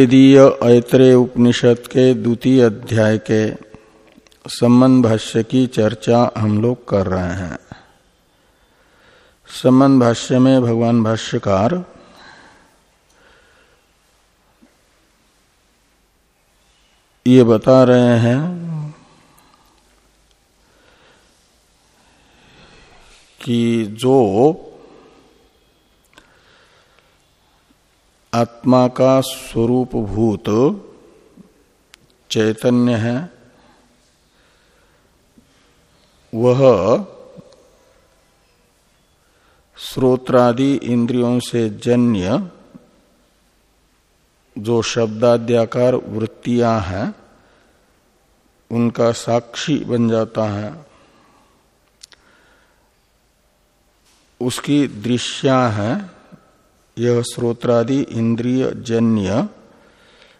वेदीय ऐत्रेय उपनिषद के द्वितीय अध्याय के संबंध भाष्य की चर्चा हम लोग कर रहे हैं। संबंध भाष्य में भगवान भाष्यकार ये बता रहे हैं कि जो आत्मा का स्वरूप भूत चैतन्य है। वह श्रोत्रादि इंद्रियों से जन्य, जो शब्दाद्याकार वृत्तियाँ हैं, उनका साक्षी बन जाता है। उसकी दृश्या है यह श्रोत्रादि इंद्रिय जन्य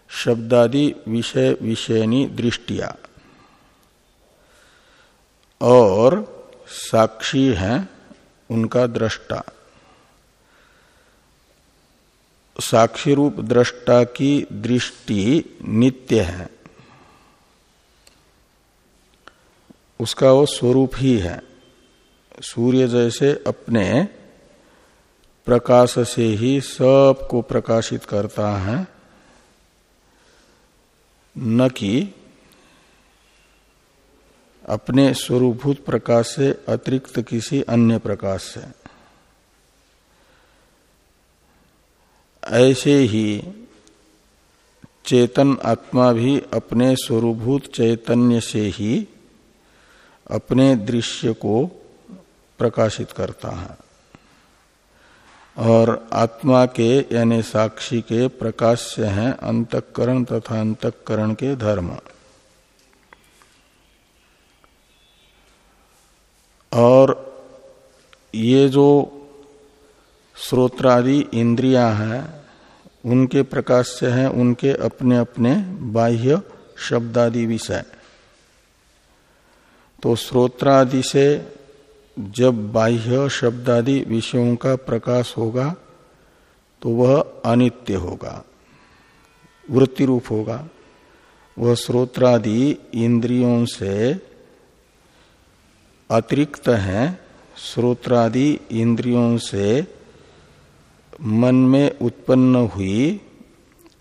शब्दादि विषय विषयनी दृष्टिया। और साक्षी है उनका दृष्टा। साक्षी रूप दृष्टा की दृष्टि नित्य है। उसका वो स्वरूप ही है। सूर्य जैसे अपने प्रकाश से ही सबको प्रकाशित करता है। न कि अपने स्वरूभूत प्रकाश से अतिरिक्त किसी अन्य प्रकाश से। ऐसे ही चेतन आत्मा भी अपने स्वरूभूत चैतन्य से ही अपने दृश्य को प्रकाशित करता है। और आत्मा के, यानी साक्षी के प्रकाश से हैं अंतकरण तथा अंतकरण के धर्म। और ये जो श्रोत्रादि इंद्रियाँ हैं, उनके प्रकाश से हैं, उनके अपने अपने बाह्य शब्दादि विषय। तो श्रोत्रादि से जब बाह्य शब्दादि विषयों का प्रकाश होगा तो वह अनित्य होगा वृत्ति रूप होगा। वह श्रोत्रादि इंद्रियों से अतिरिक्त है श्रोत्रादि इंद्रियों से मन में उत्पन्न हुई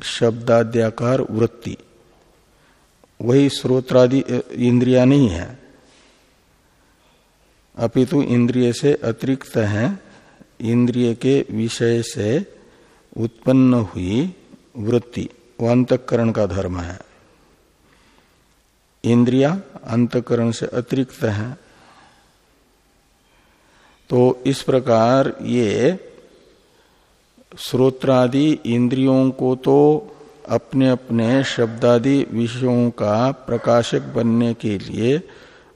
शब्दाद्याकार वृत्ति। वही श्रोत्रादि इंद्रिया नहीं है। अपितु इंद्रिय से अतिरिक्त है, इंद्रिय के विषय से उत्पन्न हुई वृत्ति, वो अंतकरण का धर्म है। इंद्रिया अंतकरण से अतिरिक्त है। तो इस प्रकार ये श्रोत्रादि इंद्रियों को तो अपने अपने शब्दादि विषयों का प्रकाशक बनने के लिए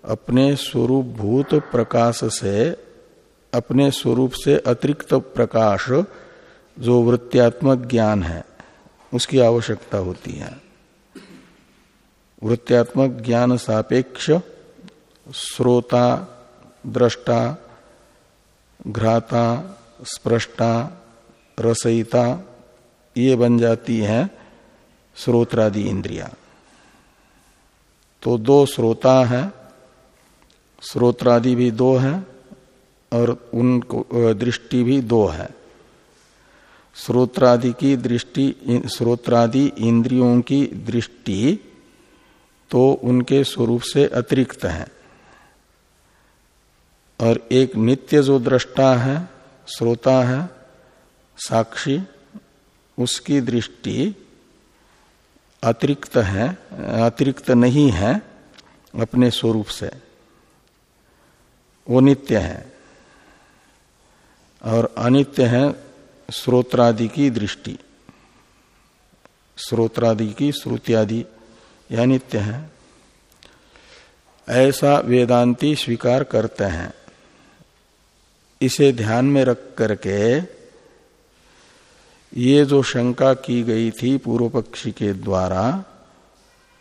अपने स्वरूप भूत प्रकाश से, अपने स्वरूप से अतिरिक्त प्रकाश जो वृत्त्यात्मक ज्ञान है, उसकी आवश्यकता होती है। वृत्त्यात्मक ज्ञान सापेक्ष श्रोता दृष्टा, घ्राता स्प्रष्टा रसयिता, ये बन जाती है श्रोत्रादि इंद्रिया। तो दो श्रोता है श्रोत्रादि भी दो हैं और उनको दृष्टि भी दो है। श्रोत्रादि की दृष्टि श्रोत्रादि इंद्रियों की दृष्टि तो उनके स्वरूप से अतिरिक्त है। और एक नित्य जो दृष्टा है श्रोता है, साक्षी, उसकी दृष्टि अतिरिक्त है, अतिरिक्त नहीं है अपने स्वरूप से। वो नित्य है। और अनित्य है श्रोत्रादि की दृष्टि। श्रोत्रादि की श्रुत्यादि यह नित्य है। ऐसा वेदांती स्वीकार करते हैं। इसे ध्यान में रख करके ये जो शंका की गई थी पूर्व पक्षी के द्वारा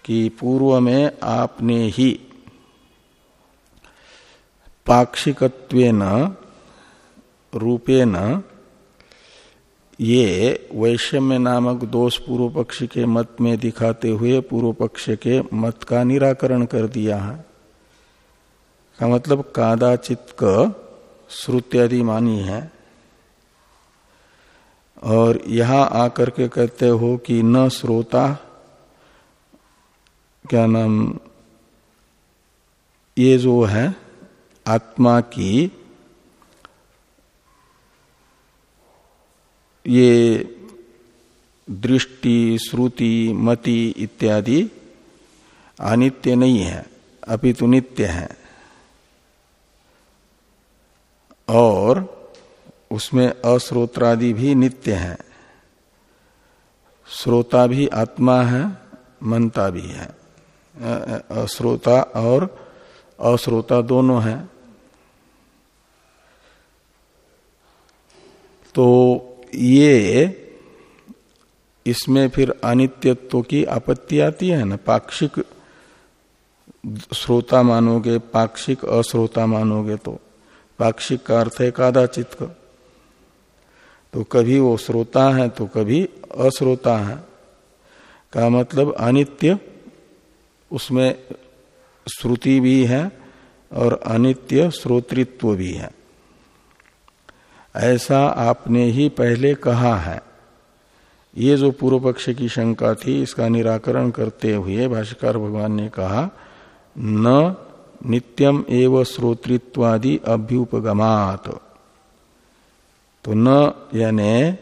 कि पूर्व में आपने ही पाक्षिकत्वेन, रूपेण ये वैषम्य नामक दोष पूर्व पक्ष के मत में दिखाते हुए पूर्व पक्ष के मत का निराकरण कर दिया है। का मतलब कादाचित क श्रुत्यादि मानी है। और यहाँ आकर के कहते हो कि न श्रोता, क्या नाम, ये जो है आत्मा की ये दृष्टि, श्रुति, मति इत्यादि अनित्य नहीं है, अपितु नित्य है। और उसमें अस्रोत्रादि भी नित्य है। श्रोता भी आत्मा है, मनता भी है। श्रोता और अश्रोता दोनों हैं। तो ये इसमें फिर अनित्यत्व की आपत्ति आती है ना? पाक्षिक श्रोता मानोगे, पाक्षिक अश्रोता मानोगे तो। पाक्षिक का अर्थ है कादाचित। का तो कभी वो श्रोता है तो कभी अश्रोता है। का मतलब अनित्य, उसमें श्रुति भी है और अनित्य श्रोतृत्व भी है। ऐसा आपने ही पहले कहा है। ये जो पूर्व पक्ष की शंका थी, इसका निराकरण करते हुए भाष्यकार भगवान ने कहा, न नित्यम एव श्रोतृत्वादि अभ्युपगमात। तो न यानी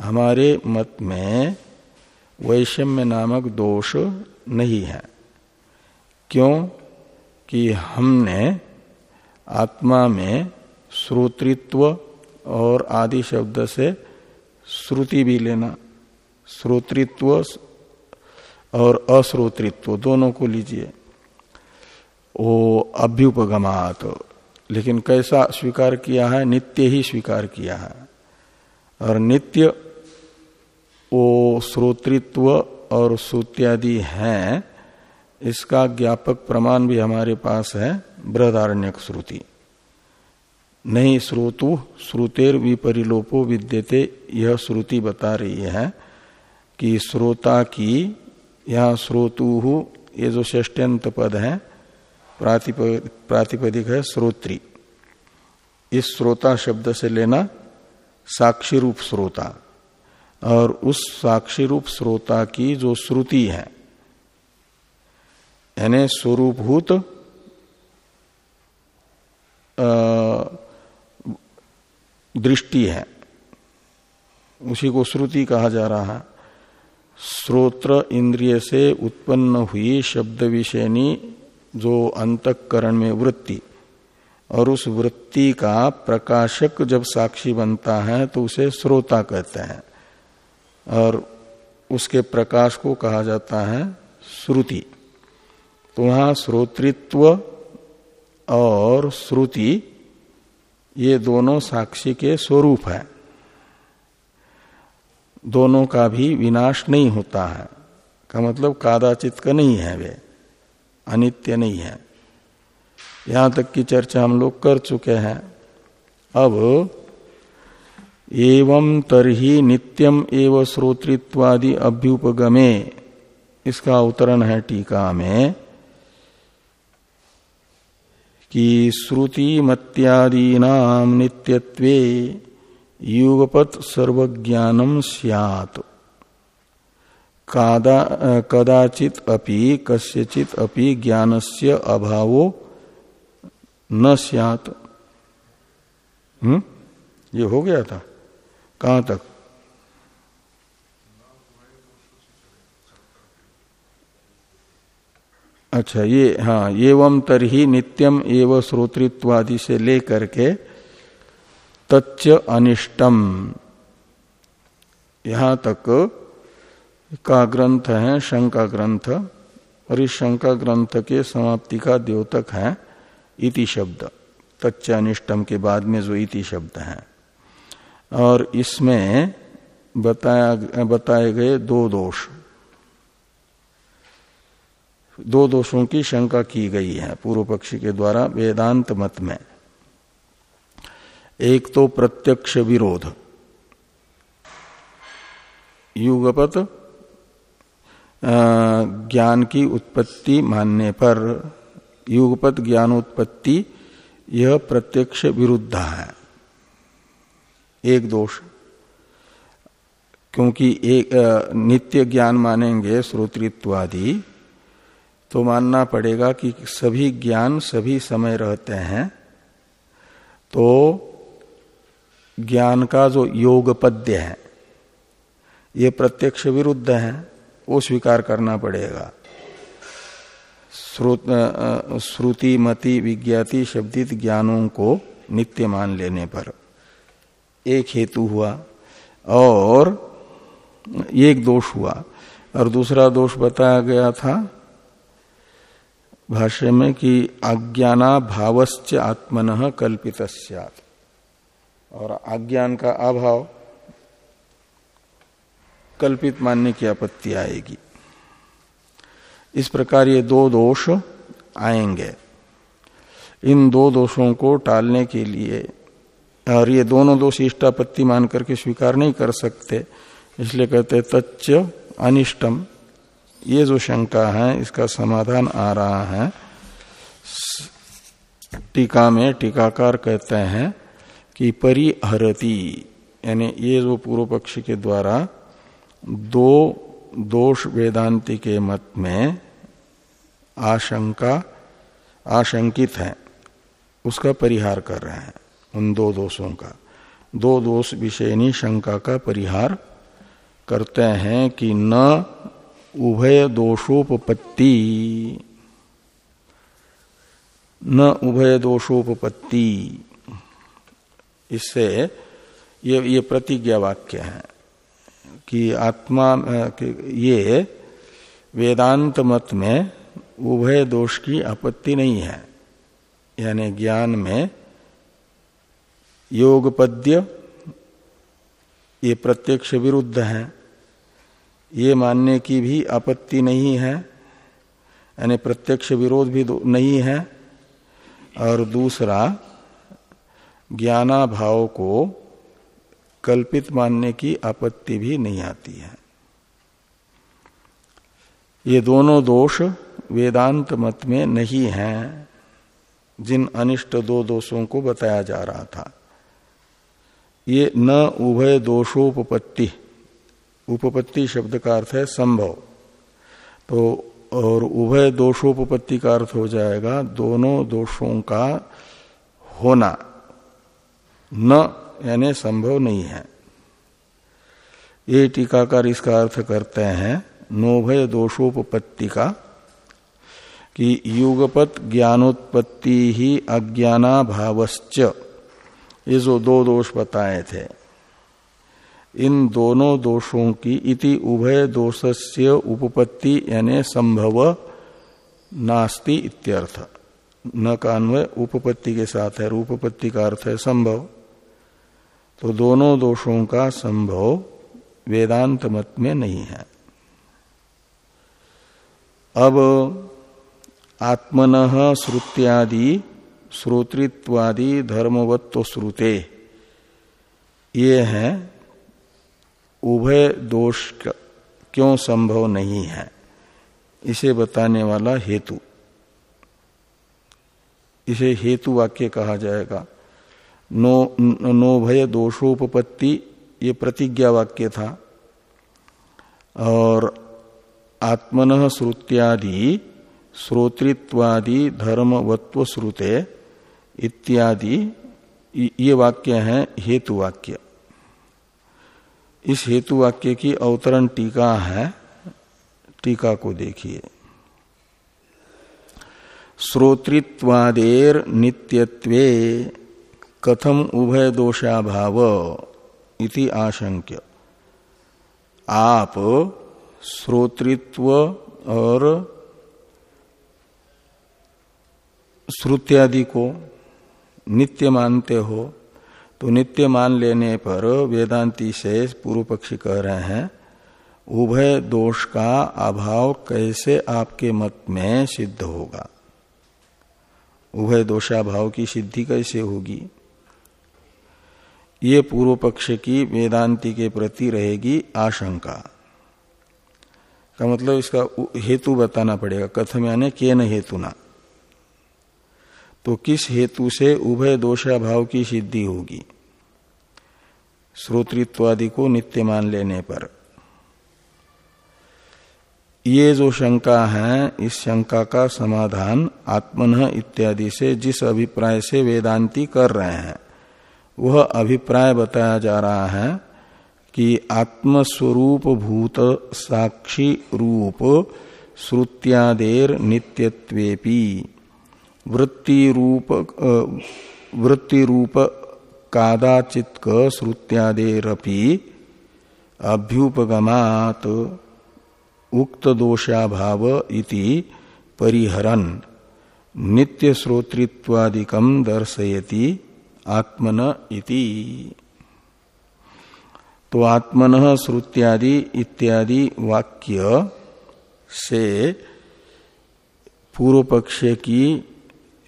हमारे मत में वैषम्य नामक दोष नहीं है। क्यों? कि हमने आत्मा में श्रोतृत्व और आदि शब्द से श्रुति भी लेना। श्रोतृत्व और अश्रोतृत्व, दोनों को लीजिए। वो अभ्युपगमात, लेकिन कैसा स्वीकार किया है? नित्य ही स्वीकार किया है। और नित्य वो श्रोतृत्व और श्रुत्यादि हैं, इसका ज्ञापक प्रमाण भी हमारे पास है, बृहदारण्यक श्रुति। नहीं श्रोतु, श्रुतेर विपरिलोपो विद्यते, यह श्रुति बता रही है कि श्रोता की यह श्रोतु, ये जो षष्ट्यंत पद है प्रातिपदिक है श्रोत्री। इस श्रोता शब्द से लेना साक्षी रूप श्रोता। और उस साक्षी रूप श्रोता की जो श्रुति है, यानी स्वरूभूत दृष्टि है। उसी को श्रुति कहा जा रहा है। श्रोत्र इंद्रिय से उत्पन्न हुई शब्द विषयनी जो अंतकरण में वृत्ति, और उस वृत्ति का प्रकाशक जब साक्षी बनता है तो उसे श्रोता कहते हैं। और उसके प्रकाश को कहा जाता है श्रुति। तो वहाँ श्रोतृत्व और श्रुति ये दोनों साक्षी के स्वरूप है। दोनों का भी विनाश नहीं होता है। का मतलब कादाचित का नहीं है वे। अनित्य नहीं है। यहाँ तक की चर्चा हम लोग कर चुके हैं। अब एवं तरही नित्यम एव श्रोतृत्वादि अभ्युपगमे। इसका उत्तरण है टीका में। कि श्रुति मत्यादीना नित्यत्वे युगपत सर्वज्ञानम सियात। कदाचित अपि, कस्यचित अपि ज्ञानस्य अभावो न सियात। ये हो गया था? कहाँ तक? अच्छा ये हाँ एवं तरही नित्यम एव श्रोतृत्वादि से लेकर के तच्च अनिष्टम यहाँ तक का ग्रंथ है, शंका ग्रंथ, और इस शंका ग्रंथ के समाप्ति का द्योतक है, इति शब्द। तच्च अनिष्टम के बाद में जो इति शब्द है। और इसमें बताया, बताए गए दो दोष। दो दोषों की शंका की गई है पूर्व पक्षी के द्वारा वेदांत मत में। एक तो प्रत्यक्ष विरोध। युगपत ज्ञान की उत्पत्ति मानने पर। युगपत, ज्ञानोत्पत्ति, यह प्रत्यक्ष विरुद्ध है। एक दोष। क्योंकि एक नित्य ज्ञान मानेंगे श्रोतृत्वादि। तो मानना पड़ेगा कि सभी ज्ञान, सभी समय रहते हैं। तो ज्ञान का जो योगपद्य है, ये प्रत्यक्ष विरुद्ध है, वो स्वीकार करना पड़ेगा। श्रुति मति, विज्ञाति, शब्दित ज्ञानों को नित्य मान लेने पर एक हेतु हुआ और एक दोष हुआ। और दूसरा दोष बताया गया था भाष्य में कि अज्ञाना भावश्च आत्मन कल्पित और अज्ञान का अभाव, कल्पित मानने की आपत्ति आएगी। इस प्रकार ये दो दोष आएँगे। इन दो दोषों को टालने के लिए, और ये दोनों दोष इष्टापत्ति मान करके स्वीकार नहीं कर सकते, इसलिए कहते तच्च अनिष्टम। ये जो शंका है, इसका समाधान आ रहा है। टीका में टीकाकार कहते हैं कि परिहरती, यानी ये जो पूर्व पक्षी के द्वारा दो दोष वेदांति के मत में आशंका, आशंकित है, उसका परिहार कर रहे हैं, उन दो दोषों का। दो दोष विषयनी शंका का परिहार करते हैं कि न उभय दोषोपत्ति न उभय दोषोपत्ति इससे ये ये प्रतिज्ञा वाक्य है कि आत्मा ये वेदांत मत में उभय दोष की आपत्ति नहीं है। यानी ज्ञान में योगपद्य ये प्रत्यक्ष विरुद्ध है। ये मानने की भी आपत्ति नहीं है, यानी प्रत्यक्ष विरोध भी नहीं है। और दूसरा, ज्ञानाभाव को कल्पित मानने की आपत्ति भी नहीं आती है। ये दोनों दोष वेदांत मत में नहीं हैं, जिन अनिष्ट दो दोषों को बताया जा रहा था। ये न उभय दोषोपत्ति उपपत्ति शब्द का अर्थ है संभव। तो और उभय दोषोपत्ति का अर्थ हो जाएगा दोनों दोषों का होना। न, यानी संभव नहीं है। ये टीकाकार इसका अर्थ करते हैं, नोभय दोषोपत्ति का, कि युगपत ज्ञानोत्पत्ति ही अज्ञाना भावश्च ये जो दो दोष बताए थे। इन दोनों दोषों की इति उभय दोषस्य उपपत्ति यानी संभव नास्ति इत्यर्थ। न का अन्वय उपपत्ति के साथ है, रूपपत्ति का अर्थ है संभव। तो दोनों दोषों का संभव वेदांत मत में नहीं है। अब आत्मन श्रुत्यादि, श्रोतृत्वादि धर्मवत्व श्रुते ये है उभय दोष क्यों संभव नहीं है? इसे बताने वाला हेतु। इसे हेतु वाक्य कहा जाएगा। नो नो भय दोषोपत्ति ये प्रतिज्ञा वाक्य था। और आत्मन श्रुत्यादि, श्रोतृत्वादि धर्मवत्व श्रुते इत्यादि, ये वाक्य है हेतु वाक्य। इस हेतु वाक्य की अवतरण टीका है, टीका को देखिए। श्रोतृत्वादेर नित्यत्वे कथम उभय दोषाभाव इति आशंक्य। आप श्रोतृत्व और श्रुत्यादि को नित्य मानते हो तो नित्य मान लेने पर वेदांति से पूर्व पक्षी कह रहे हैं, उभय दोष का अभाव कैसे आपके मत में सिद्ध होगा? उभय दोषाभाव की सिद्धि कैसे होगी? ये पूर्व पक्ष की वेदांति के प्रति रहेगी आशंका। का मतलब इसका हेतु बताना पड़ेगा कथम यानी के न हेतु ना। तो किस हेतु से उभय दोषाभाव की सिद्धि होगी? श्रोतृत्वादि को नित्य मान लेने पर। ये जो शंका है, इस शंका का समाधान आत्मन इत्यादि से जिस अभिप्राय से वेदांती कर रहे हैं, वह अभिप्राय बताया जा रहा है कि आत्मस्वरूप भूत साक्षी रूप श्रुत्यादेर नित्यत्वेपि। वृत्ति रूप वृत्ति रूप कादाचित श्रुत्यादेरपि अभ्युपगमात उक्त दोषाभाव इति परिहरन। नित्य श्रोतृत्वादिकम दर्शयति आत्मन इति। तो आत्मन, श्रुत्यादि इत्यादि वाक्य से पूर्व पक्ष की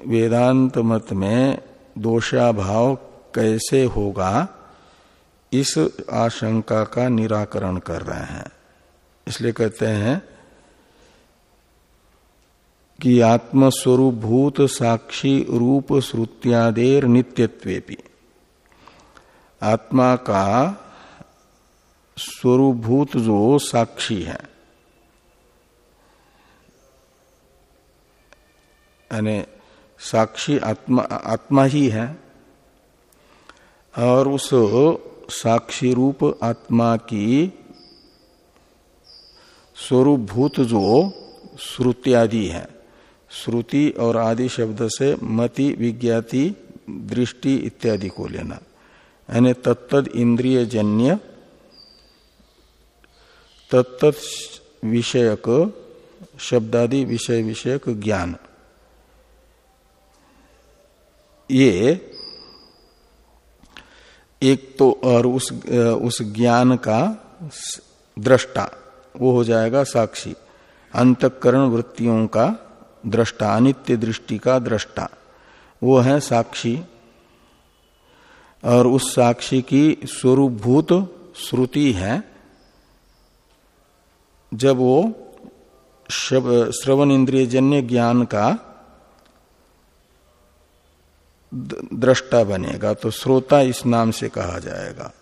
वेदांत मत में दोषाभाव कैसे होगा, इस आशंका का निराकरण कर रहे हैं। इसलिए कहते हैं कि आत्मस्वरूप भूत साक्षी रूप श्रुत्यादेर नित्यत्वेपि। आत्मा का स्वरूभूत जो साक्षी है, यानी साक्षी आत्मा आत्मा ही है और उस साक्षी रूप आत्मा की स्वरूप भूत जो श्रुत्यादि है, श्रुति और आदि शब्द से मति, विज्ञाति, दृष्टि इत्यादि को लेना, यानी तत्त इंद्रिय जन्य तत्त विषयक, शब्दादि विषय विषयक ज्ञान। ये एक तो और उस उस ज्ञान का दृष्टा, वो हो जाएगा साक्षी। अंतकरण वृत्तियों का दृष्टा, अनित्य दृष्टि का दृष्टा, वो है साक्षी। और उस साक्षी की स्वरूपभूत श्रुति है, जब वो श्रवण इंद्रिय जन्य ज्ञान का दृष्टा बनेगा तो श्रोता इस नाम से कहा जाएगा।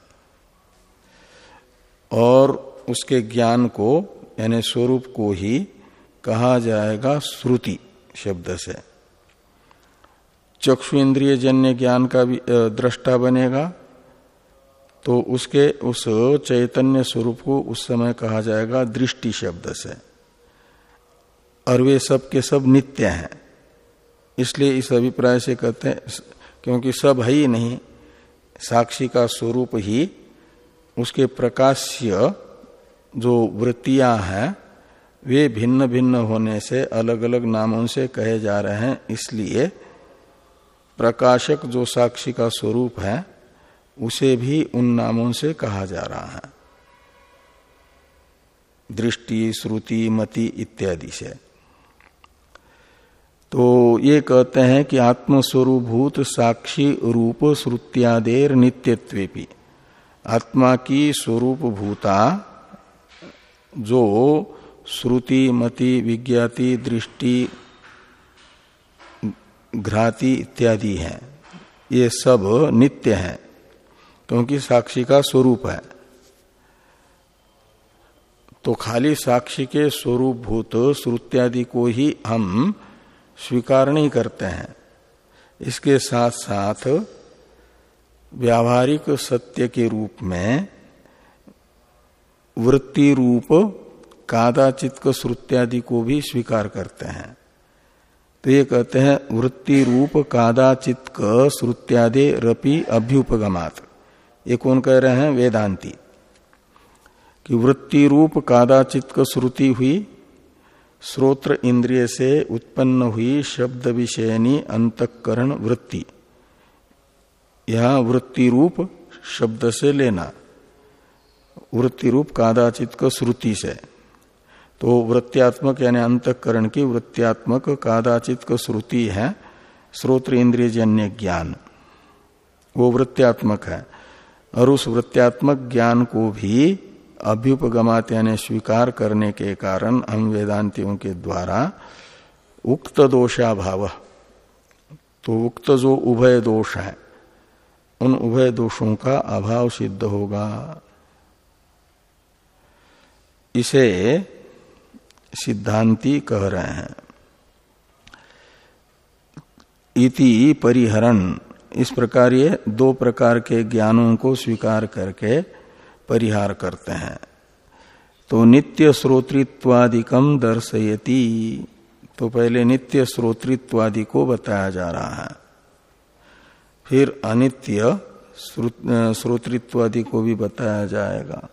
और उसके ज्ञान को, यानी स्वरूप को ही कहा जाएगा श्रुति शब्द से। चक्षु इंद्रिय जन्य ज्ञान का भी दृष्टा बनेगा तो उसके, उस चैतन्य स्वरूप को उस समय कहा जाएगा दृष्टि शब्द से। और वे सब के सब नित्य हैं। इसलिए इस अभिप्राय से कहते हैं, क्योंकि सब है ही नहीं, साक्षी का स्वरूप ही, उसके प्रकाश्य जो वृत्तियाँ हैं, वे भिन्न भिन्न होने से अलग अलग नामों से कहे जा रहे हैं, इसलिए प्रकाशक जो साक्षी का स्वरूप है, उसे भी उन नामों से कहा जा रहा है। दृष्टि, श्रुति, मति इत्यादि से। तो ये कहते हैं कि आत्मस्वरूभूत साक्षी रूप श्रुत्यादेर नित्यत्वेपी। आत्मा की स्वरूप भूता जो श्रुति, मति, विज्ञाति, दृष्टि, घ्राति इत्यादि है, ये सब नित्य हैं, क्योंकि साक्षी का स्वरूप है। तो खाली साक्षी के स्वरूप भूत श्रुत्यादि को ही हम स्वीकार नहीं करते हैं। इसके साथ साथ व्यावहारिक सत्य के रूप में वृत्ति रूप, कादाचित श्रुत्यादि को भी स्वीकार करते हैं। तो ये कहते हैं, वृत्ति रूप, कादाचित श्रुत्यादि रपि अभ्युपगमात। ये कौन कह रहे हैं? वेदांती। कि वृत्ति रूप, कादाचित श्रुति हुई श्रोत्र इंद्रिय से उत्पन्न हुई शब्द विषयनी अंतकरण वृत्ति। यह वृत्ति रूप शब्द से लेना वृत्ति रूप कादाचित श्रुति से। तो वृत्त्यात्मक यानी अंतकरण की वृत्त्यात्मक कादाचित श्रुति है श्रोत्र इंद्रिय जन्य ज्ञान। वो वृत्त्यात्मक है, और उस वृत्त्यात्मक ज्ञान को भी अभ्युपगमात यानी स्वीकार करने के कारण हम वेदांतियों के द्वारा उक्त दोषाभाव तो उक्त जो उभय दोष है, उन उभय दोषों का अभाव सिद्ध होगा। इसे सिद्धांति कह रहे हैं। इति परिहरण इस प्रकार ये दो प्रकार के ज्ञानों को स्वीकार करके परिहार करते हैं। तो नित्य श्रोतृत्वादिकम दर्शयति। तो पहले नित्य श्रोतृत्वादि को बताया जा रहा है। फिर अनित्य श्रोतृत्वादि को भी बताया जाएगा।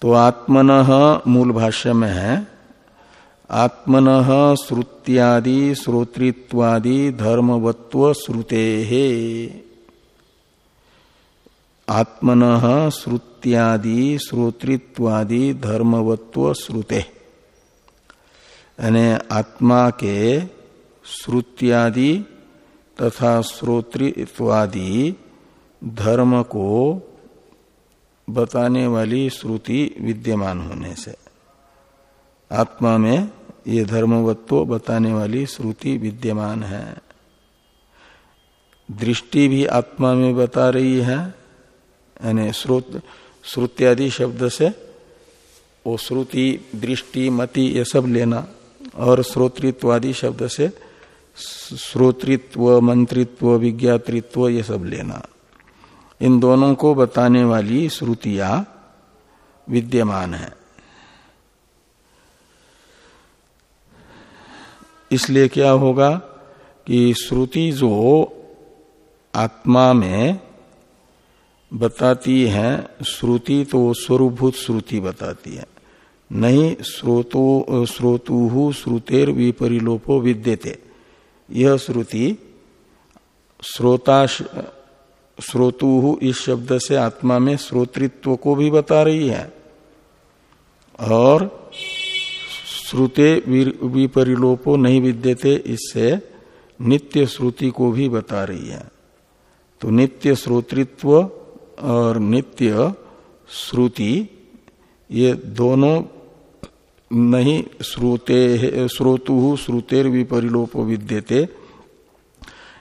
तो आत्मन मूल भाष्य में है, आत्मन श्रुत्यादि, श्रोतृत्वादि, धर्मवत्व, श्रुते। आत्मन श्रुत्यादि, श्रोतृत्वादि, धर्मवत्व, श्रुते। यानी आत्मा के श्रुत्यादि तथा श्रोतृत्वादि धर्म को बताने वाली श्रुति विद्यमान होने से। आत्मा में ये धर्मवत्व बताने वाली श्रुति विद्यमान है। दृष्टि भी आत्मा में बता रही है। यानी श्रोत, श्रुत्यादि शब्द से वो श्रुति, दृष्टि, मति, ये सब लेना और श्रोतृत्वादि शब्द से श्रोतृत्व, मंत्रित्व, विज्ञातृत्व, ये सब लेना। इन दोनों को बताने वाली श्रुतियाँ विद्यमान है। इसलिए क्या होगा कि श्रुति जो आत्मा में बताती है, श्रुति तो स्वरूभूत श्रुति बताती है। नहीं, स्रोतो, स्रोतु श्रुतेर विपरिलोपो विद्यते। यह श्रुति श्रोता श्रोतु इस शब्द से आत्मा में श्रोतृत्व को भी बता रही है। और श्रुते विपरिलोपो नहीं विद्यते, इससे नित्य श्रुति को भी बता रही है। तो नित्य श्रोतृत्व और नित्य श्रुति, ये दोनों नहीं श्रुते श्रोतु श्रुतेर विपरिलोपो विद्यते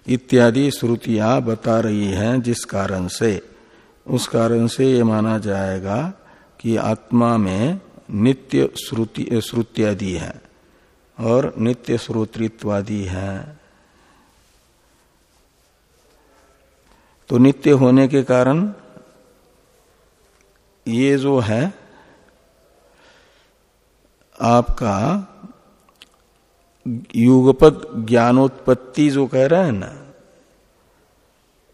इत्यादि श्रुतियाँ बता रही हैं जिस कारण से। उस कारण से ये माना जाएगा कि आत्मा में नित्य श्रुति, श्रुत्यादि है और नित्य श्रोतृत्वादि है। तो नित्य होने के कारण ये जो है, आपका युगपद ज्ञानोत्पत्ति जो कह रहे हैं ना,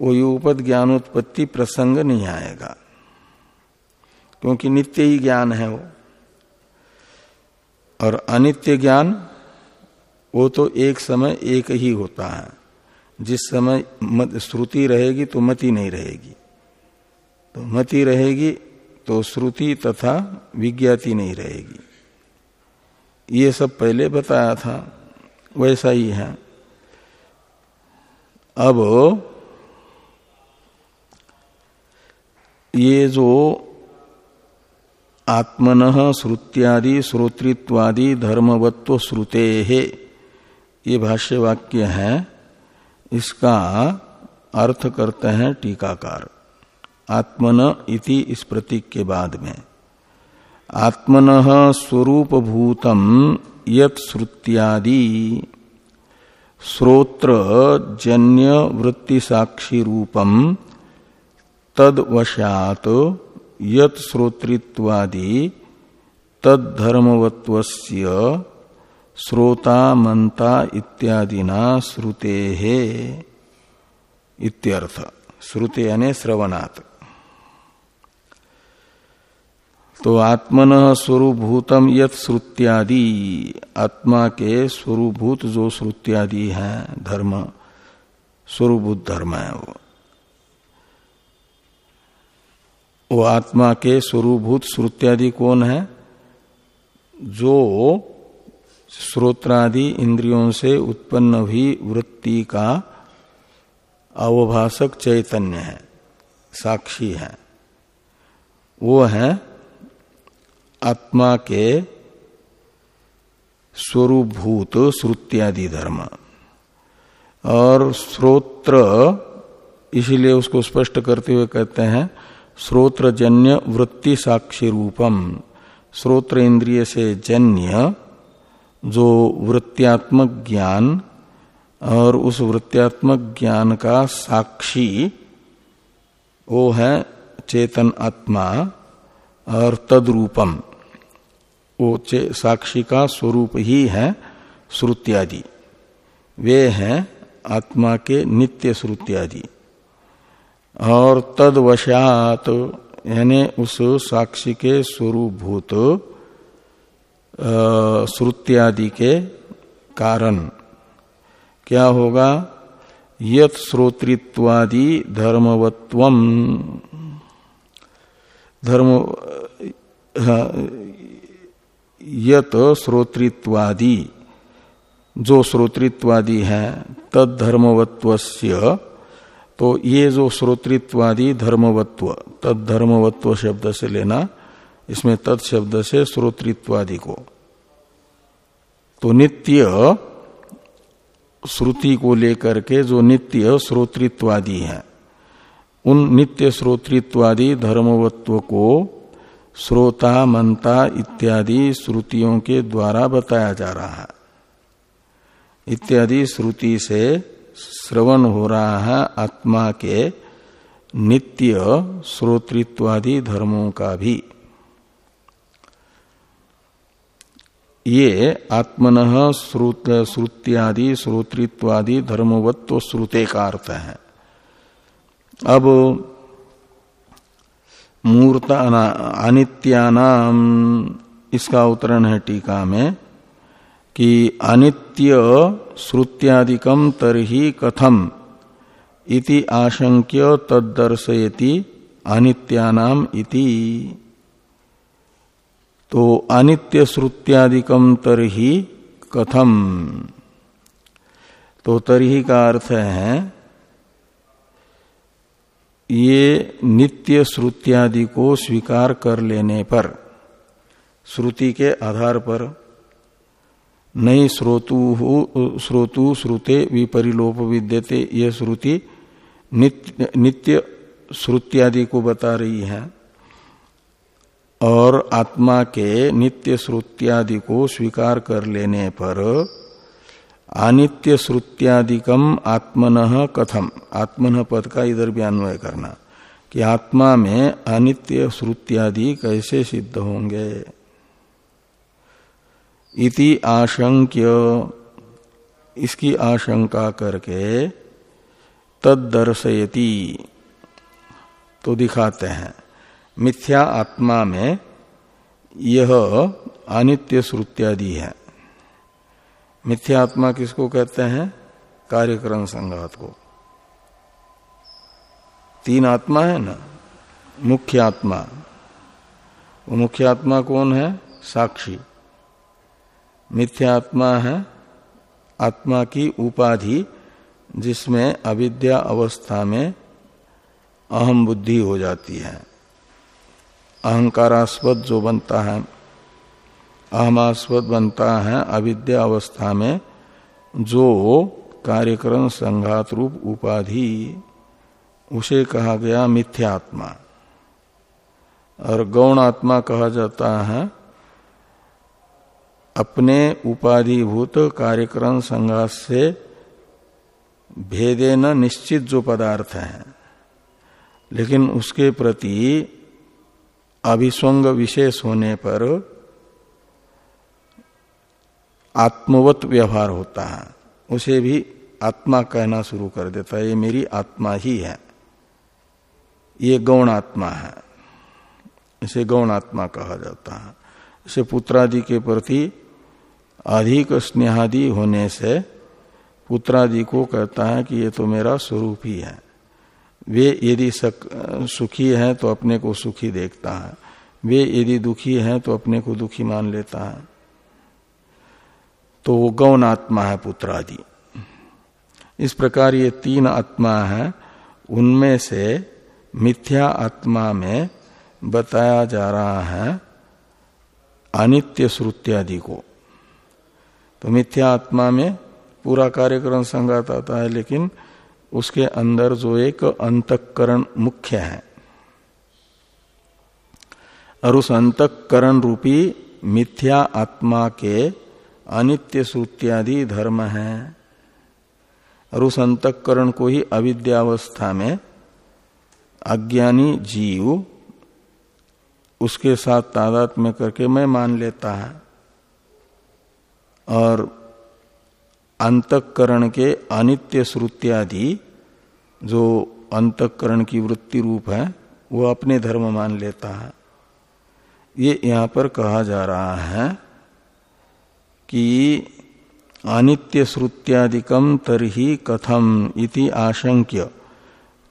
वो युगपद ज्ञानोत्पत्ति प्रसंग नहीं आएगा, क्योंकि नित्य ही ज्ञान है वो। और अनित्य ज्ञान, वो तो एक समय एक ही होता है। जिस समय श्रुति रहेगी तो मति नहीं रहेगी। तो मति रहेगी तो श्रुति तथा विज्ञाति नहीं रहेगी। ये सब पहले बताया था, वैसा ही है। अब ये जो आत्मन श्रुत्यादि, श्रोतृत्वादि, धर्मवत्व श्रुते है, ये भाष्य वाक्य है, इसका अर्थ करते हैं टीकाकार। आत्मन इति इस प्रतीक के बाद में। आत्मन स्वरूप भूतम यत श्रुत्यादि। श्रोत्र जन्य वृत्ति साक्षी रूपम तद वशात यत श्रोतृत्वादि। तद श्रोता मंता इत्यादिना श्रुते। इत्यर्थ। श्रुते यानी श्रवणात्। तो आत्मन स्वरूभूतम यत श्रुत्यादि। आत्मा के स्वरूभूत जो श्रुत्यादि है, धर्म, स्वरूभूत धर्म है वो। वो आत्मा के स्वरूभूत श्रुत्यादि कौन है? जो श्रोत्रादि इंद्रियों से उत्पन्न हुई वृत्ति का अवभाषक चैतन्य है, साक्षी है। वो है आत्मा के स्वरूभूत श्रुत्यादि धर्म। और श्रोत्र, इसीलिए उसको स्पष्ट करते हुए कहते हैं, श्रोत्रजन्य वृत्ति साक्षी रूपम। श्रोत्र इंद्रिय से जन्य जो वृत्त्यात्मक ज्ञान और उस वृत्त्यात्मक ज्ञान का साक्षी, वो है चेतन आत्मा और तद्रूपम। वो साक्षी का स्वरूप ही है श्रुत्यादि। वे हैं आत्मा के नित्य श्रुत्यादि। और तदवशात, यानी उस साक्षी के स्वरूप भूत श्रुत्यादि के कारण। क्या होगा? यत श्रोतृत्वादि धर्मवत्व धर्म यत श्रोतृत्वादि। जो श्रोतृत्वादि है तद धर्मवत्व तो ये जो श्रोतृत्वादि धर्मवत्व तद धर्मवत्व शब्द से लेना, इसमें तत् शब्द से श्रोतृत्वादि को। तो नित्य श्रुति को लेकर के जो नित्य श्रोतृत्वादि है, उन नित्य श्रोतृत्वादि धर्मवत्व को श्रोता मनता इत्यादि श्रुतियों के द्वारा बताया जा रहा है। इत्यादि श्रुति से श्रवण हो रहा है आत्मा के नित्य श्रोतृत्वादि धर्मों का भी। ये आत्मन श्रुत, श्रुत्यादि, श्रोतृत्वादि धर्मवत्व श्रुते का अर्थ है। अब मूर्त अनित्यानाम। इसका उत्तरण है टीका में कि अनित्य श्रुत्यादिकम तरही कथम इति आशंक्य तदर्शयति अनित्यानाम इति। तो अनित्य श्रुत्यादिकम तरही कथम। तो तरही का अर्थ है ये नित्य श्रुत्यादि को स्वीकार कर लेने पर श्रुति के आधार पर नई श्रोतु श्रोतु श्रुते विपरिलोप विद्यते ये श्रुति नित्य, नित्य श्रुत्यादि को बता रही है। और आत्मा के नित्य श्रुत्यादि को स्वीकार कर लेने पर अनित्य श्रुत्यादिकम आत्मन कथम। आत्मन पद का इधर भी अन्वय करना। कि आत्मा में अनित्य श्रुत्यादि कैसे सिद्ध होंगे। इति आशंक्य। इसकी आशंका करके तद दर्शयति तो दिखाते हैं। मिथ्या आत्मा में यह अनित्य श्रुत्यादि है। मिथ्यात्मा किसको कहते हैं? कार्यक्रम संघात को। तीन आत्मा है ना? मुख्य आत्मा वो मुख्य आत्मा कौन है? साक्षी। मिथ्यात्मा है आत्मा की उपाधि, जिसमें अविद्या अवस्था में अहम बुद्धि हो जाती है। अहंकारास्पद जो बनता है अहमास्पद बनता है अविद्या अवस्था में जो कार्यक्रम संघात रूप उपाधि, उसे कहा गया मिथ्यात्मा। और गौण आत्मा कहा जाता है, अपने उपाधिभूत कार्यक्रम संघात से भेदे न निश्चित जो पदार्थ है, लेकिन उसके प्रति अभिस्वंग विशेष होने पर आत्मवत व्यवहार होता है, उसे भी आत्मा कहना शुरू कर देता है, ये मेरी आत्मा ही है। ये गौण आत्मा है। इसे गौण आत्मा कहा जाता है। इसे पुत्रादि के प्रति अधिक स्नेहादि होने से पुत्रादि को कहता है कि ये तो मेरा स्वरूप ही है। वे यदि सुखी है तो अपने को सुखी देखता है। वे यदि दुखी है तो अपने को दुखी मान लेता है। तो वो गौण आत्मा है पुत्र आदि इस प्रकार ये तीन आत्मा है, उनमें से मिथ्या आत्मा में बताया जा रहा है अनित्य श्रुत्यादि को। तो मिथ्या आत्मा में पूरा कार्यक्रम संगात आता है, लेकिन उसके अंदर जो एक अंतकरण मुख्य है। और उस अंतकरण रूपी मिथ्या आत्मा के अनित्य श्रुत्यादि धर्म है। और उस अंतकरण को ही अविद्यावस्था में अज्ञानी जीव उसके साथ तादात में करके मैं मान लेता है। और अंतकरण के अनित्य श्रुत्यादि जो अंतकरण की वृत्ति रूप है, वो अपने धर्म मान लेता है। ये यहाँ पर कहा जा रहा है कि अनित्य श्रुत्यादिकम तरही कथम इति आशंक्य।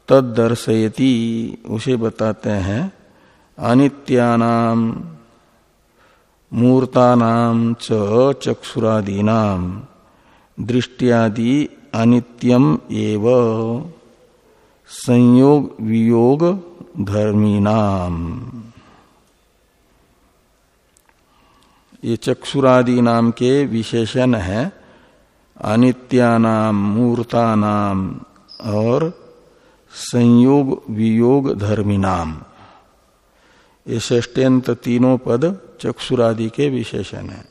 तद दर्शयति उसे बताते हैं। अनित्यानाम, मूर्तानाम च चक्षुरादीनाम, दृष्टियादि अनित्यम एव। संयोग वियोग धर्मीनाम ये चक्षुरादि नाम के विशेषण है। अनित्यानाम, मूर्तानाम और संयोग वियोग धर्मिनाम। ये षष्ट्यंत तीनों पद चक्षुरादि के विशेषण है।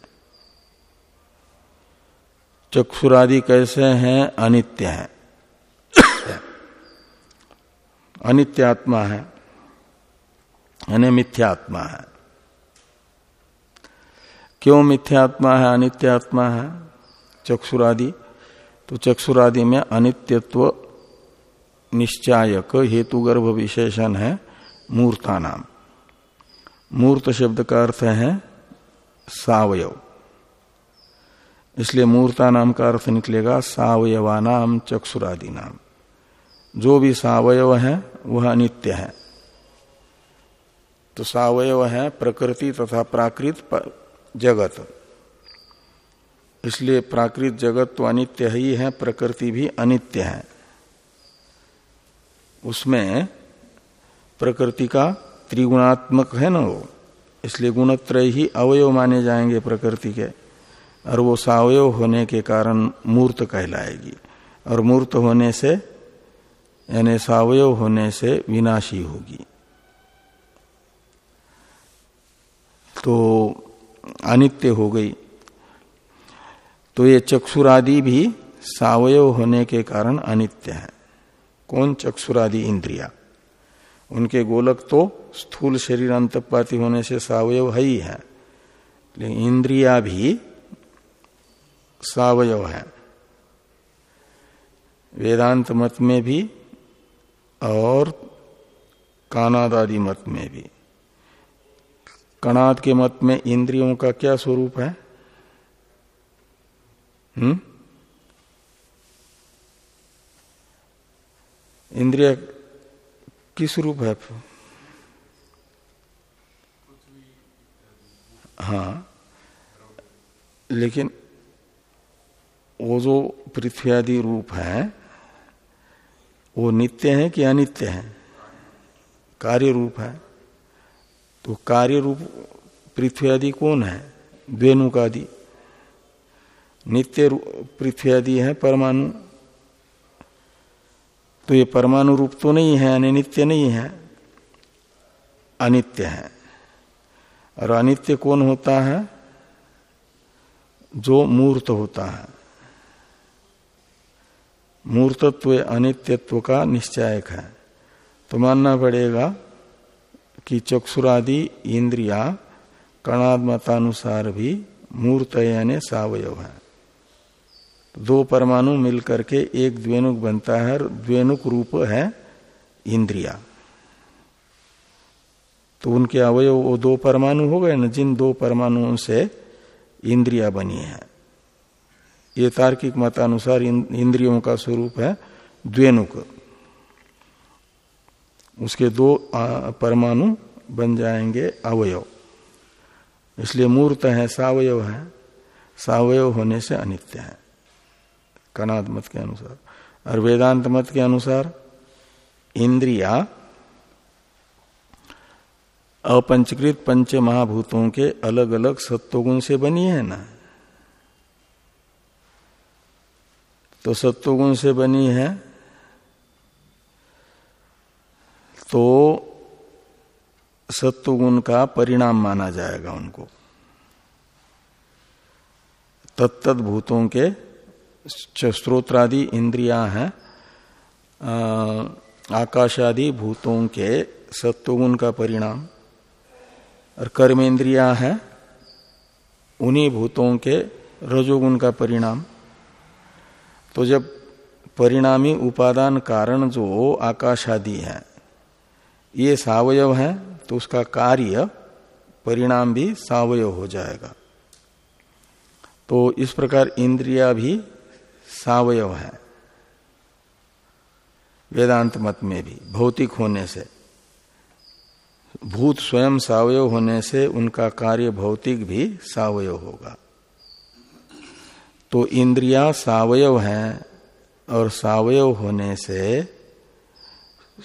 चक्षुरादि कैसे हैं? अनित्य है। अनित्यात्मा है। यानी मिथ्यात्मा है। क्यों मिथ्यात्मा है, अनित्यात्मा है? चक्षुरादि। तो चक्षुरादि में अनित्यत्व निश्चायक हेतुगर्भ विशेषण है मूर्ता नाम मूर्त शब्द का अर्थ है सावयव। इसलिए मूर्ता नाम का अर्थ निकलेगा सावयवा नाम चक्षुरादि नाम जो भी सावयव है, वह अनित्य है। तो सावयव है प्रकृति तथा प्राकृत जगत। इसलिए प्राकृत जगत तो अनित्य ही है, प्रकृति भी अनित्य है। उसमें प्रकृति का त्रिगुणात्मक है ना वो? इसलिए गुणत्रय ही अवयव माने जाएँगे प्रकृति के, और वो सावयव होने के कारण मूर्त कहलाएगी। और मूर्त होने से, यानी सावयव होने से विनाशी होगी। तो अनित्य हो गई। तो ये चक्षुरादि भी सावयव होने के कारण अनित्य है। कौन चक्षुरादि इंद्रिया? उनके गोलक तो स्थूल शरीर अंतपाती होने से सावयव है ही है। लेकिन इंद्रिया भी सावयव है। वेदांत मत में भी और कानादादि मत में भी। कणाद के मत में इंद्रियों का क्या स्वरूप है? हम्म? इंद्रिय किस रूप है? हाँ। लेकिन वो जो पृथ्वी आदि रूप है, वो नित्य है कि अनित्य है? कार्य रूप है। तो कार्य रूप पृथ्वी आदि कौन है? द्वेनुक आदि। नित्य पृथ्वी आदि है परमाणु। तो ये परमाणु रूप तो नहीं है, यानी नित्य नहीं है। अनित्य है। और अनित्य कौन होता है? जो मूर्त होता है। मूर्तत्व अनित्यत्व का निश्चायक है। तो मानना पड़ेगा कि चक्षुरादि इंद्रिया कणात्मतानुसार भी मूर्त यानी सावयव है। दो परमाणु मिलकर के एक द्वेनुक बनता है द्वेनुक रूप है इंद्रिया। तो उनके अवयव वो दो परमाणु हो गए ना, जिन दो परमाणुओं से इंद्रिया बनी है। ये तार्किक मतानुसार इंद्रियों का स्वरूप है द्वेनुक उसके दो परमाणु बन जाएँगे अवयव। इसलिए मूर्त है, सावयव है। सावयव होने से अनित्य है। कनाद मत के अनुसार। और वेदांत मत के अनुसार इंद्रिया अपंचकृत पंच महाभूतों के अलग अलग सत्वगुण से बनी है ना? तो सत्वगुण से बनी है तो सत्वगुण का परिणाम माना जाएगा उनको। तत्त भूतों के स्त्रोत्रादि इंद्रिया हैं आकाशादि भूतों के सत्वगुण का परिणाम, और कर्मेंद्रिया है, उन्हीं भूतों के रजोगुण का परिणाम। तो जब परिणामी उपादान कारण जो आकाशादि है ये सावयव है तो उसका कार्य परिणाम भी सावयव हो जाएगा। तो इस प्रकार इंद्रिया भी सावयव है, वेदांत मत में भी, भौतिक होने से। भूत स्वयं सावयव होने से उनका कार्य भौतिक भी सावयव होगा। तो इंद्रिया सावयव हैं और सावयव होने से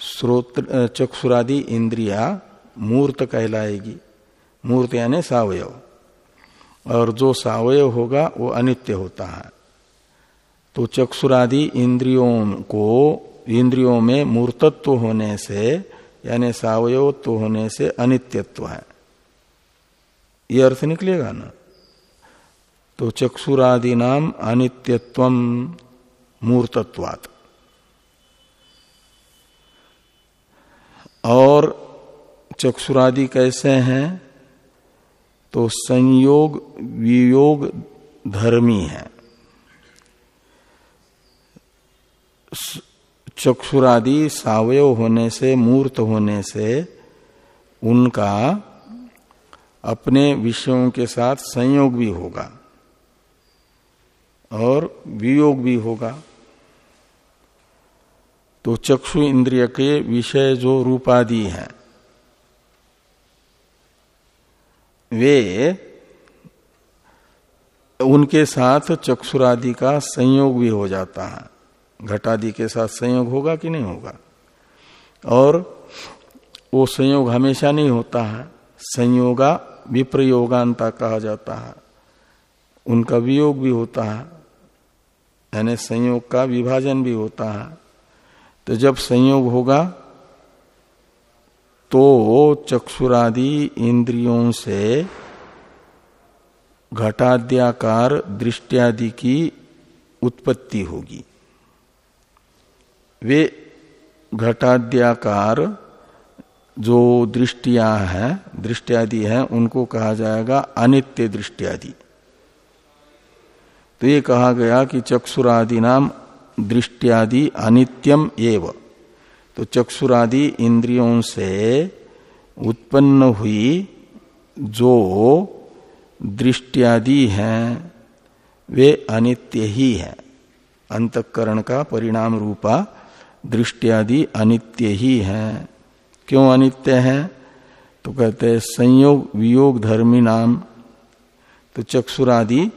श्रोत चक्षुरादि इंद्रिया मूर्त कहलाएगी। मूर्त यानी सावयव। और जो सावयव होगा, वो अनित्य होता है। तो चक्षुरादि इंद्रियों को, इंद्रियों में मूर्तत्व होने से, यानी सावयवत्व होने से अनित्यत्व है। ये अर्थ निकलेगा ना? तो चक्षुरादि नाम अनित्यत्व, मूर्तत्वात्। और चक्षुरादि कैसे हैं? तो संयोग, वियोग धर्मी है। चक्षुरादि सावयव होने से, मूर्त होने से उनका अपने विषयों के साथ संयोग भी होगा और वियोग भी होगा। तो चक्षु इंद्रिय के विषय जो रूपादि हैं, वे उनके साथ चक्षुरादि का संयोग भी हो जाता है। घटादि के साथ संयोग होगा कि नहीं होगा? और वो संयोग हमेशा नहीं होता है। संयोगा विप्रयोगांता कहा जाता है। उनका वियोग भी होता है, यानी संयोग का विभाजन भी होता है। तो जब संयोग होगा तो चक्षुरादि इंद्रियों से घटाद्याकार दृष्टियादि की उत्पत्ति होगी। वे घटाद्याकार जो दृष्टिया है, दृष्टियादि है, उनको कहा जाएगा अनित्य दृष्टियादि। तो ये कहा गया कि चक्षुरादि नाम दृष्टियादि अनित्यम एव। तो चक्षुरादि इंद्रियों से उत्पन्न हुई जो दृष्टियादि हैं, वे अनित्य ही है। अंतकरण का परिणाम रूपा दृष्टियादि अनित्य ही है। क्यों अनित्य है? तो कहते हैं संयोग वियोग धर्मी नाम। तो चक्षुरादि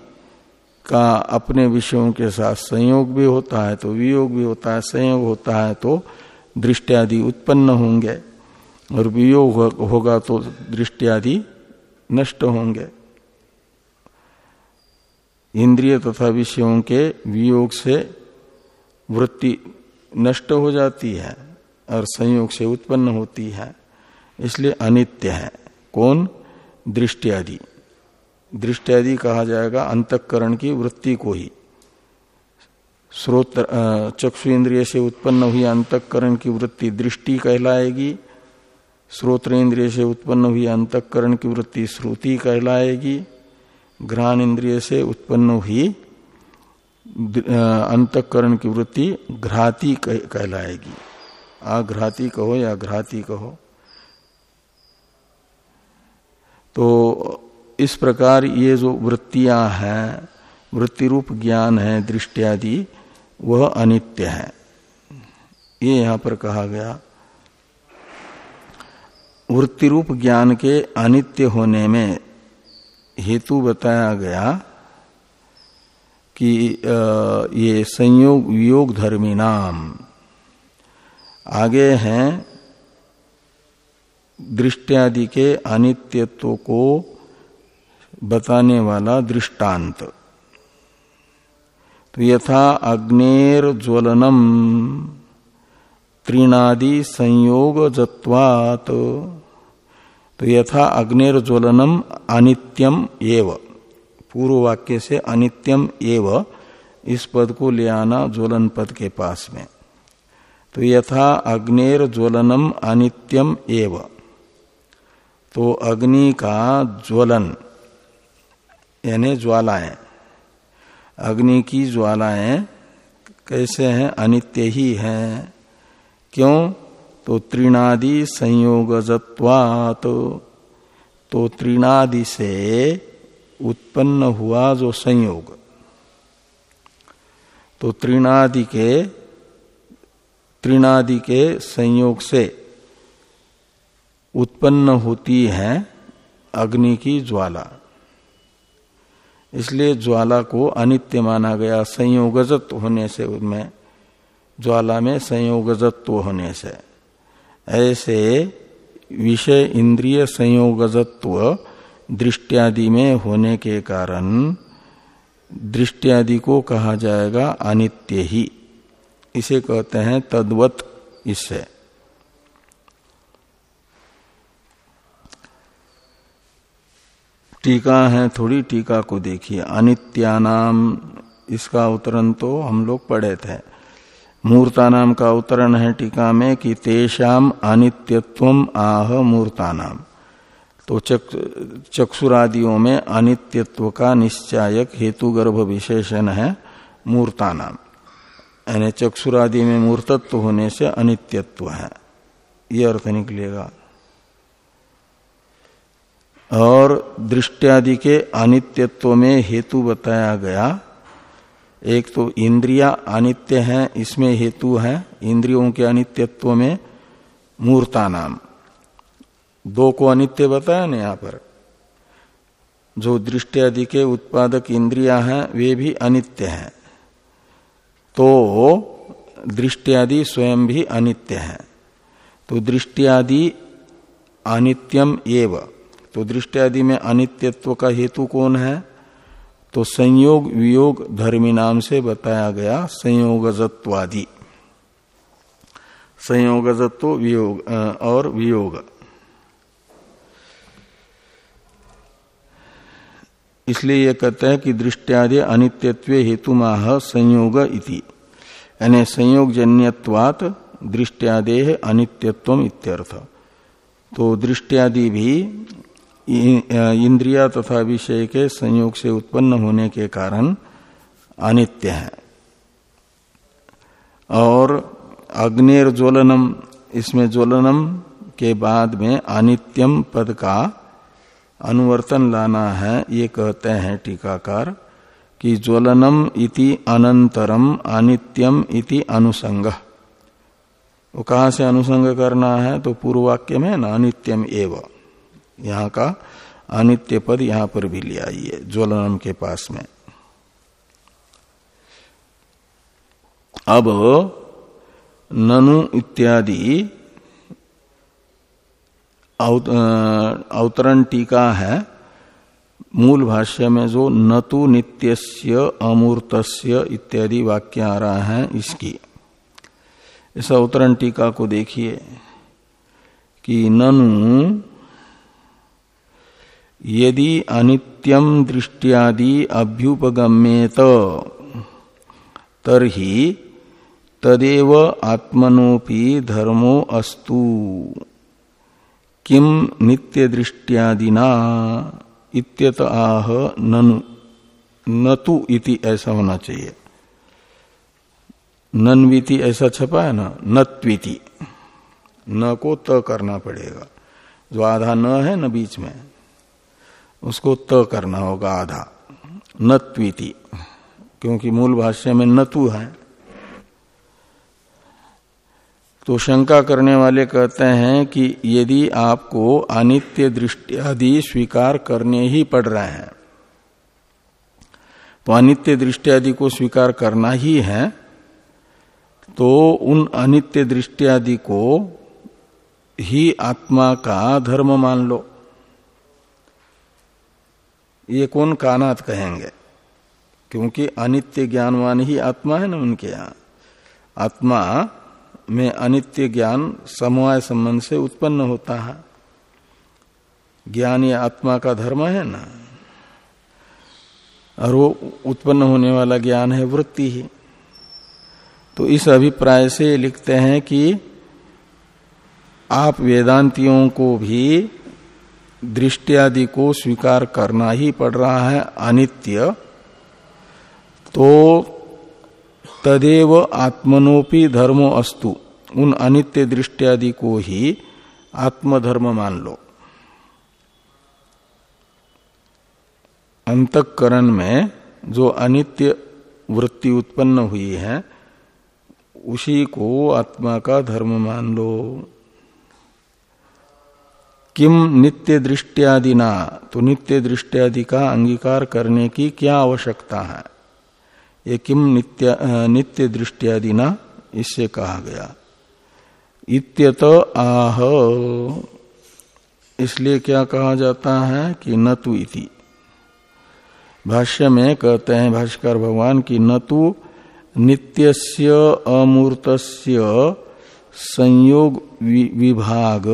का अपने विषयों के साथ संयोग भी होता है तो वियोग भी होता है, संयोग होता है तो दृष्टियादि उत्पन्न होंगे। और वियोग होगा तो दृष्टियादि नष्ट होंगे। इंद्रिय तथा विषयों के वियोग से वृत्ति नष्ट हो जाती है और संयोग से उत्पन्न होती है, इसलिए अनित्य है। कौन? दृष्टि आदि दृष्टि कहा जाएगा अंतकरण की वृत्ति को ही। स्रोत चक्षु इंद्रिय से उत्पन्न हुई अंतकरण की वृत्ति दृष्टि कहलाएगी। श्रोत्र इंद्रिय से उत्पन्न हुई अंतकरण की वृत्ति श्रुति कहलाएगी। घ्राण इंद्रिय से उत्पन्न हुई अंतकरण की वृत्ति घ्राती कहलाएगी। आघ्राती कहो या घ्राती कहो? तो इस प्रकार ये जो वृत्तियाँ हैं वृत्ति रूप ज्ञान है, दृष्टियादि, वह अनित्य है। ये यहाँ पर कहा गया। वृत्ति रूप ज्ञान के अनित्य होने में हेतु बताया गया कि ये संयोग वियोग धर्मी नाम। आगे हैं, दृष्टियादि के अनित्यत्व को बताने वाला दृष्टांत। तो यथा अग्नेर ज्वलनम त्रिनादि संयोग जत्वात तो यथा अग्नेर ज्वलनम अनित्यम एव। पूर्व वाक्य से अनित्यम एव इस पद को ले आना ज्वलन पद के पास में। तो यथा अग्नेर ज्वलनम अनित्यम एव। तो अग्नि का ज्वलन। यानी ज्वालाएँ। अग्नि की ज्वालाएँ कैसे हैं? अनित्य ही हैं। क्यों? तो त्रिनादि संयोगजत्वात। तो त्रिनादि से उत्पन्न हुआ जो संयोग। तो त्रिनादि के त्रिनादि के संयोग से उत्पन्न होती है अग्नि की ज्वाला। इसलिए ज्वाला को अनित्य माना गया। संयोगजत्व होने से उनमें ज्वाला में संयोगजत्व होने से। ऐसे विषय इंद्रिय संयोगजत्व दृष्टियादि में होने के कारण दृष्टियादि को कहा जाएगा अनित्य ही। इसे कहते हैं तद्वत इससे। टीका है थोड़ी टीका को देखिए। अनित्यानाम इसका उत्तरण तो हम लोग पढ़े थे। मूर्तानाम का उत्तरण है टीका में कि तेषाम अनित्यत्व आह मूर्तानाम। तो चक, चक्षुरादियों में अनित्यत्व का निश्चायक हेतु गर्भ विशेषण है मूर्तानाम। यानी चक्षुरादि में मूर्तत्व होने से अनित्यत्व है। ये अर्थ निकलेगा। और दृष्टियादि के अनित्यत्व में हेतु बताया गया। एक तो इंद्रिया अनित्य है, इसमें हेतु है, इंद्रियों के अनित्यत्व में मूर्ता नाम। दो को अनित्य बताया ना यहाँ पर। जो दृष्टियादि के उत्पादक इंद्रिया हैं, वे भी अनित्य हैं। तो दृष्टि आदि स्वयं भी अनित्य है। तो दृष्टि आदि अनित्यम एवं। तो दृष्टि आदि में अनित्यत्व का हेतु कौन है? तो संयोग, वियोग, धर्मी नाम से बताया गया संयोगजत्वादि। संयोगजत्व, वियोग और वियोग। इसलिए यह कहते हैं कि दृष्टियादि अनित्यत्व हेतु माह संयोग इति। यानी संयोग जन्यवात दृष्टियादेह अनित्यत्व इत्यर्थ। तो दृष्टियादि भी इंद्रिया तथा विषय के संयोग से उत्पन्न होने के कारण अनित्य है। और अग्निर ज्वलनम, इसमें ज्वलनम के बाद में अनित्यम पद का अनुवर्तन लाना है, ये कहते हैं टीकाकार, कि ज्वलनम इति अनंतरम, अनित्यम इति अनुसंग। वो कहा से अनुसंग करना है? तो पूर्ववाक्य में ना अनित्यम एवं। यहाँ का अनित्य पद यहाँ पर भी ले आइए ज्वलनम के पास में। अब ननु इत्यादि अवतरण टीका है, मूल भाष्य में जो नतु नित्यस्य अमूर्तस्य इत्यादि वाक्य आ रहा है इसकी। इस अवतरण टीका को देखिए कि ननु यदि अनित्यम दृष्टियादि अभ्युपगम्येत, तरही तदेव आत्मनोपि धर्मो अस्तु। किम नित्य दृष्टियादिना इत्यत आह ननु, नतु इति ऐसा होना चाहिए। नन्विति ऐसा छपा है ना? नत्विति। न को त करना पड़ेगा। जो आधा न है न बीच में उसको त करना होगा आधा। नत्वीति क्योंकि मूल भाष्य में नतु है। तो शंका करने वाले कहते हैं कि यदि आपको अनित्य दृष्टि आदि स्वीकार करने ही पड़ रहे हैं तो अनित्य दृष्टि आदि को स्वीकार करना ही है तो उन अनित्य दृष्टि आदि को ही आत्मा का धर्म मान लो। ये कौन कानात कहेंगे? क्योंकि अनित्य ज्ञानवान ही आत्मा है ना उनके यहाँ। आत्मा में अनित्य ज्ञान समवाय संबंध से उत्पन्न होता है। ज्ञान ये आत्मा का धर्म है ना। और वो उत्पन्न होने वाला ज्ञान है वृत्ति ही। तो इस अभिप्राय से लिखते हैं कि आप वेदांतियों को भी दृष्टियादि को स्वीकार करना ही पड़ रहा है अनित्य। तो तदेव आत्मनोपि धर्मो अस्तु। उन अनित्य दृष्टियादि को ही आत्मधर्म मान लो। अंतकरण में जो अनित्य वृत्ति उत्पन्न हुई है, उसी को आत्मा का धर्म मान लो। किम नित्य दृष्टियादि ना तो नित्य दृष्टियादि का अंगीकार करने की क्या आवश्यकता है? ये किम नित्य नित्य दृष्टियादि ना इससे कहा गया। इत्यत आह। इसलिए क्या कहा जाता है कि न तु इति। भाष्य में कहते हैं भाष्कर भगवान की न तो नित्यस्य अमूर्तस्य संयोग विभाग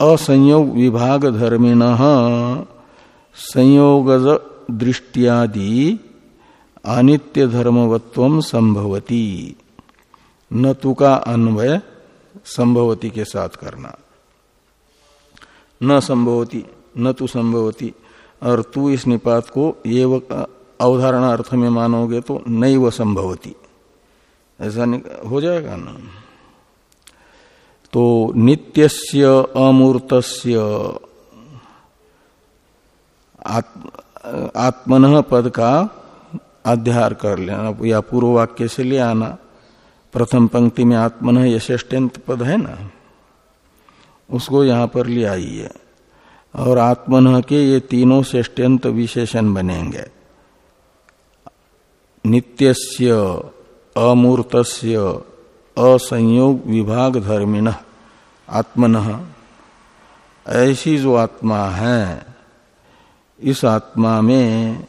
असंयोग विभाग धर्मिण संयोग दृष्टियादि अनित्य धर्मवत्व संभवती। न तु का अन्वय संभवती के साथ करना। न संभवती, न तु संभवती। और तू इस निपात को ये अवधारणा अर्थ में मानोगे तो नई व संभवती। ऐसा हो जाएगा ना? तो नित्यस्य अमूर्तस्य आत्मन पद का अध्यार कर लेना या पूर्व वाक्य से ले आना। प्रथम पंक्ति में आत्मन ये यशेष्टंत पद है ना? उसको यहाँ पर ले आइए। और आत्मन के ये तीनों श्रेष्ठ्यंत विशेषण बनेंगे। नित्यस्य, अमूर्तस्य असंयोग विभाग धर्मिण आत्मन। ऐसी जो आत्मा है, इस आत्मा में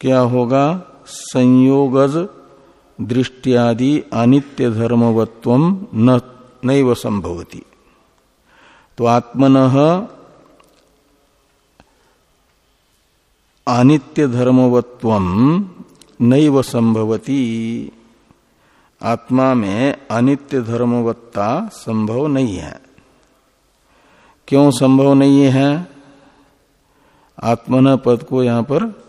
क्या होगा? संयोगज दृष्टियादि अनित्य धर्मवत्व न, नैव संभवती। तो आत्मन अनित्य धर्मवत्व नैव संभवती। आत्मा में अनित्य धर्मवत्ता संभव नहीं है। क्यों संभव नहीं है? आत्मन पद को यहाँ पर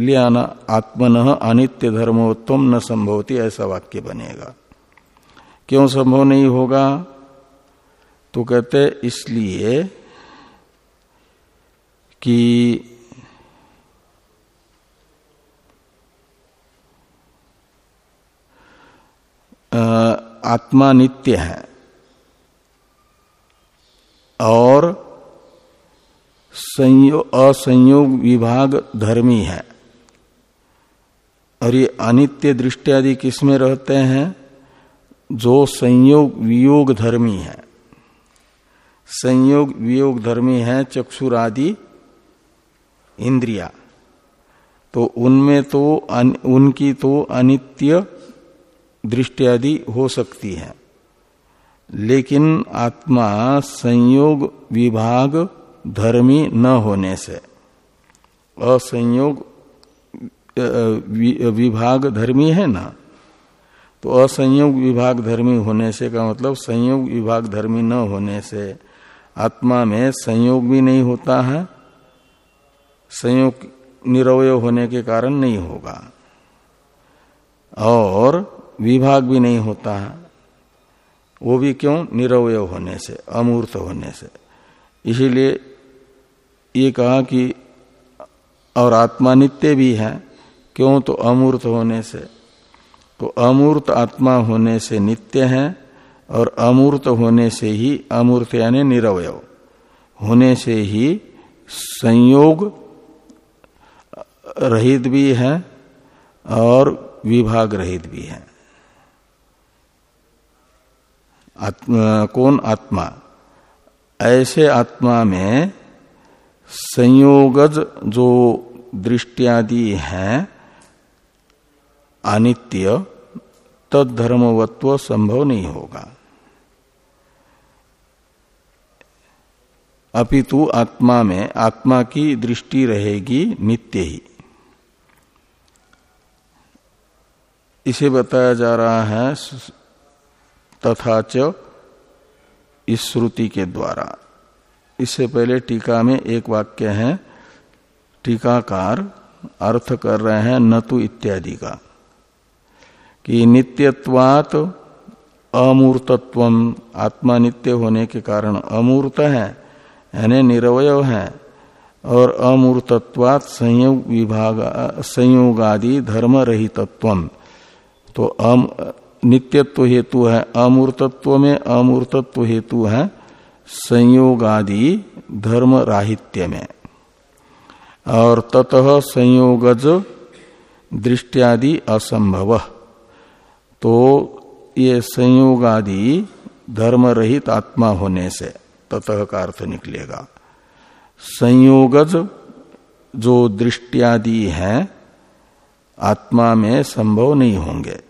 ले आना आत्मन अनित्य धर्मवत्व न संभवती, ऐसा वाक्य बनेगा। क्यों संभव नहीं होगा? तो कहते इसलिए कि आत्मा नित्य है। और संयोग असंयोग विभाग धर्मी है। और ये अनित्य दृष्टि आदि किसमें रहते हैं? जो संयोग वियोग धर्मी है। संयोग वियोग धर्मी है चक्षुरादि इंद्रिया। तो उनमें तो उनकी तो अनित्य दृष्टि आदि हो सकती है। लेकिन आत्मा संयोग विभाग धर्मी न होने से, असंयोग विभाग धर्मी है ना? तो असंयोग विभाग धर्मी होने से का मतलब संयोग विभाग धर्मी न होने से आत्मा में संयोग भी नहीं होता है, संयोग निरवय होने के कारण नहीं होगा। और विभाग भी नहीं होता है। वो भी क्यों? निरवय होने से, अमूर्त होने से। इसीलिए ये कहा कि और आत्मा नित्य भी है, क्यों? तो अमूर्त होने से। तो अमूर्त आत्मा होने से नित्य है और अमूर्त होने से ही अमूर्त यानी निरवय। होने से ही संयोग रहित भी है और विभाग रहित भी है। आत्मा, कौन आत्मा? ऐसे आत्मा में संयोगज जो दृष्टियादि हैं, अनित्य, तद्धर्मवत्व संभव नहीं होगा। अपितु आत्मा में आत्मा की दृष्टि रहेगी नित्य ही। इसे बताया जा रहा है तथा च इस श्रुति के द्वारा। इससे पहले टीका में एक वाक्य है, टीकाकार अर्थ कर रहे हैं नतु इत्यादि का। कि नित्यत्वात अमूर्तत्व आत्मा नित्य होने के कारण अमूर्त है, यानी निरवय है, और अमूर्तत्वात संयोग विभाग, संयोगादि धर्म रहितत्व तो अम नित्यत्व हेतु है, अमूर्तत्व में अमूर्तत्व हेतु है, संयोगादि धर्म राहित्य में। और ततः संयोगज दृष्टियादि असंभव। तो ये संयोगादि धर्म रहित आत्मा होने से ततः का अर्थ निकलेगा। संयोगज जो दृष्टियादि हैं, आत्मा में संभव नहीं होंगे।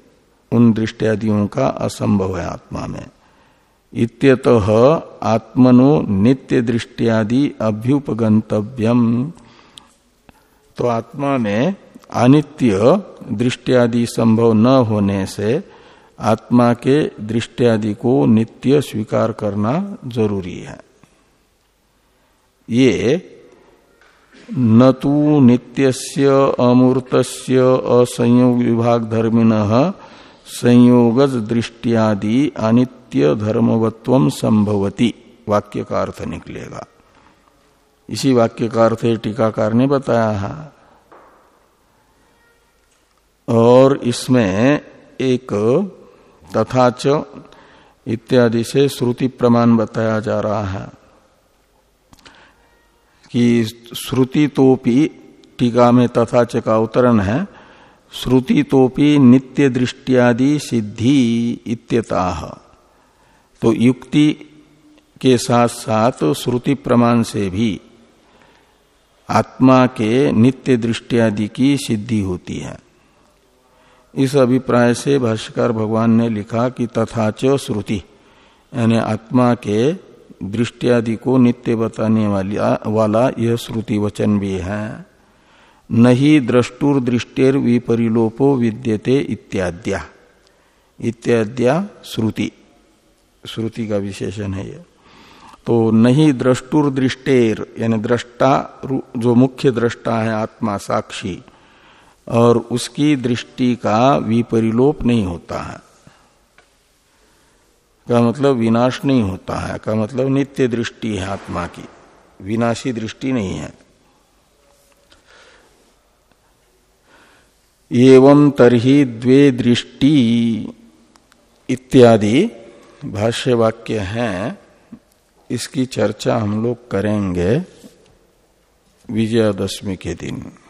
उन दृष्टियादियों का असंभव है आत्मा में। इत्यत आत्मनो नित्य दृष्टियादि अभ्युपगंतव्यम तो आत्मा में अनित्य दृष्टियादि संभव न होने से आत्मा के दृष्टियादि को नित्य स्वीकार करना ज़रूरी है। ये न तो नित्यस्य अमूर्तस्य असंयोग विभाग धर्मिन संयोगज दृष्टियादि अनित्य धर्मवत्व संभवती। वाक्य का अर्थ निकलेगा। इसी वाक्य का अर्थ टीकाकार ने बताया है। और इसमें एक तथाच इत्यादि से श्रुति प्रमाण बताया जा रहा है कि श्रुति तोपी टीका में तथाच का अवतरण है। श्रुति तोपी नित्य दृष्टियादि सिद्धि इत्यताह तो युक्ति के साथ साथ श्रुति प्रमाण से भी आत्मा के नित्य दृष्टियादि की सिद्धि होती है। इस अभिप्राय से भाष्यकार भगवान ने लिखा कि तथाच श्रुति, यानी आत्मा के दृष्टियादि को नित्य बताने वाली, वाला यह श्रुति वचन भी है। नहीं द्रष्टुर दृष्टेर विपरिलोपो विद्यते इत्याद्या। इत्याद्या श्रुति। श्रुति का विशेषण है यह तो नहीं द्रष्टुर दृष्टेर यानी दृष्टा जो मुख्य दृष्टा है आत्मा साक्षी, और उसकी दृष्टि का विपरिलोप नहीं होता है। का मतलब विनाश नहीं होता है, का मतलब नित्य दृष्टि है आत्मा की। विनाशी दृष्टि नहीं है। एवं तरही द्वे दृष्टि इत्यादि भाष्य वाक्य हैं। इसकी चर्चा हम लोग करेंगे विजयादशमी के दिन।